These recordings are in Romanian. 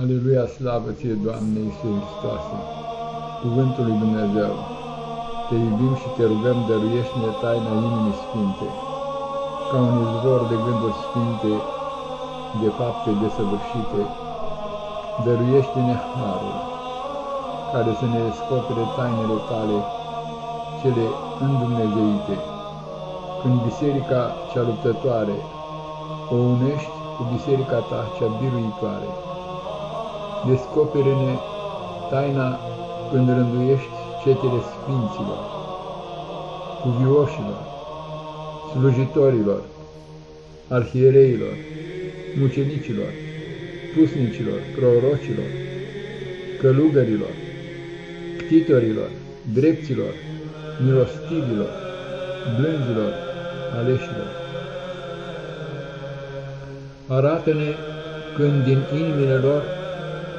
Aleluia, slavă ție, Doamne Iisus Hristoase, Cuvântul lui Dumnezeu, te iubim și te rugăm, dăruiește-ne taina inimii sfinte, ca un izvor de gânduri sfinte, de fapte desăvârșite, dăruiește-ne harul, care să ne descopere tainele tale, cele îndumnezeite, când biserica cea luptătoare o unești cu biserica ta cea biruitoare. Descopere-ne taina când rânduiești cetele sfinților, cuvioșilor, slujitorilor, arhiereilor, mucenicilor, pusnicilor, prorocilor, călugărilor, ctitorilor, dreptilor, milostivilor, blânzilor, aleșilor. Arată-ne când din inimile lor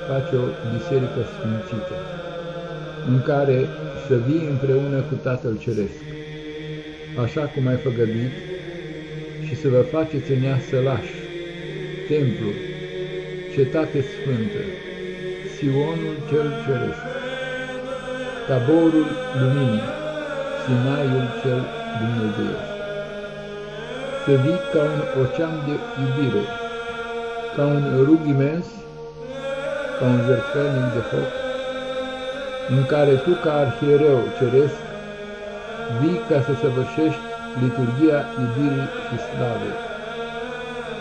face o biserică sfințită, în care să vii împreună cu Tatăl Ceresc, așa cum ai făgăduit, și să vă faceți în ea sălași, templu, cetate sfântă, Sionul cel Ceresc, taborul luminii, Sinaiul cel Dumnezeiesc. Să vii ca un ocean de iubire, ca un rug imens, ca un jertfelnic de foc, în care tu, ca arhiereu ceresc, vii ca să săvârșești liturgia iubirii și slavei,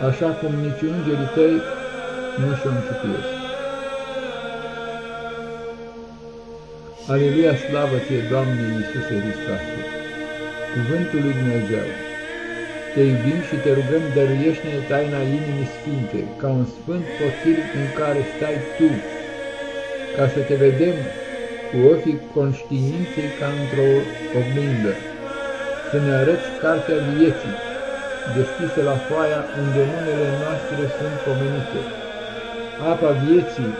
așa cum nici îngerii tăi nu și-o închipuiesc. Aleluia, slavă ție, Doamne Iisuse Hristoase, Cuvântul lui Dumnezeu, te iubim și te rugăm, dăruiește-ne taina inimii sfinte, ca un sfânt potir în care stai Tu, ca să te vedem cu ochii conștiinței ca într-o oglindă, să ne arăți cartea vieții, deschisă la foaia unde numele noastre sunt pomenite, apa vieții,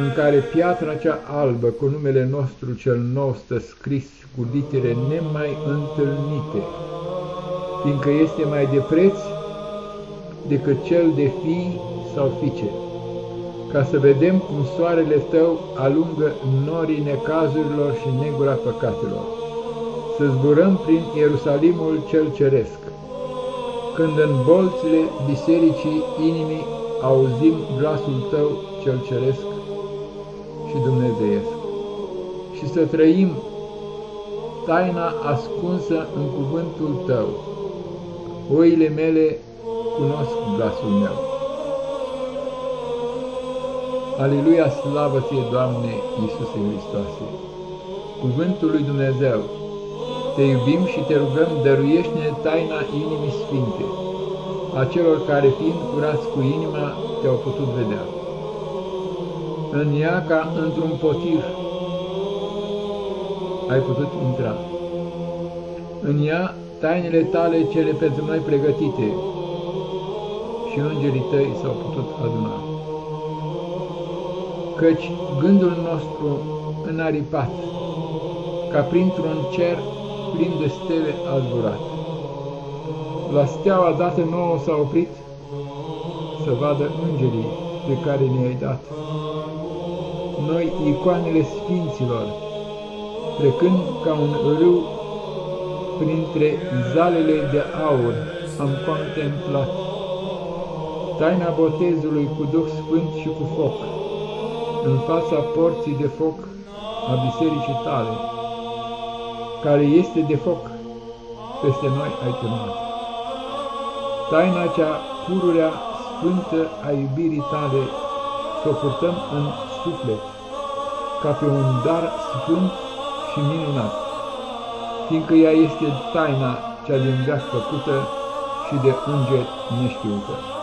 în care piatra cea albă cu numele nostru cel nou stă scris cu litere nemai întâlnite, fiindcă este mai de preț decât cel de fii sau fice, ca să vedem cum soarele tău alungă norii necazurilor și negura păcatelor, să zburăm prin Ierusalimul cel ceresc, când în bolțile bisericii inimii auzim glasul tău cel ceresc și dumnezeiesc, și să trăim taina ascunsă în cuvântul tău, Oile mele cunosc glasul meu. Aleluia, slavă ție, Doamne, Iisuse Hristoase! Cuvântul lui Dumnezeu, te iubim și te rugăm, dăruiește-ne taina inimii sfinte, a celor care, fiind curați cu inima, te-au putut vedea. În ea, ca într-un potir, ai putut intra. În ea, tainele tale cele pentru noi pregătite și îngerii tăi s-au putut aduna. Căci gândul nostru înaripat, ca printr-un cer plin de stele a zburat. La steaua dată nouă s-a oprit să vadă îngerii pe care ne-ai dat. Noi, icoanele sfinților, trecând ca un râu printre zalele de aur am contemplat taina botezului cu Duh Sfânt și cu foc, în fața porții de foc a bisericii tale, care este de foc, peste noi ai turnat. Taina cea pururea sfântă a iubirii tale să o purtăm în suflet, ca pe un dar sfânt și minunat fiindcă ea este taina cea din veac făcută și de înger neștiută.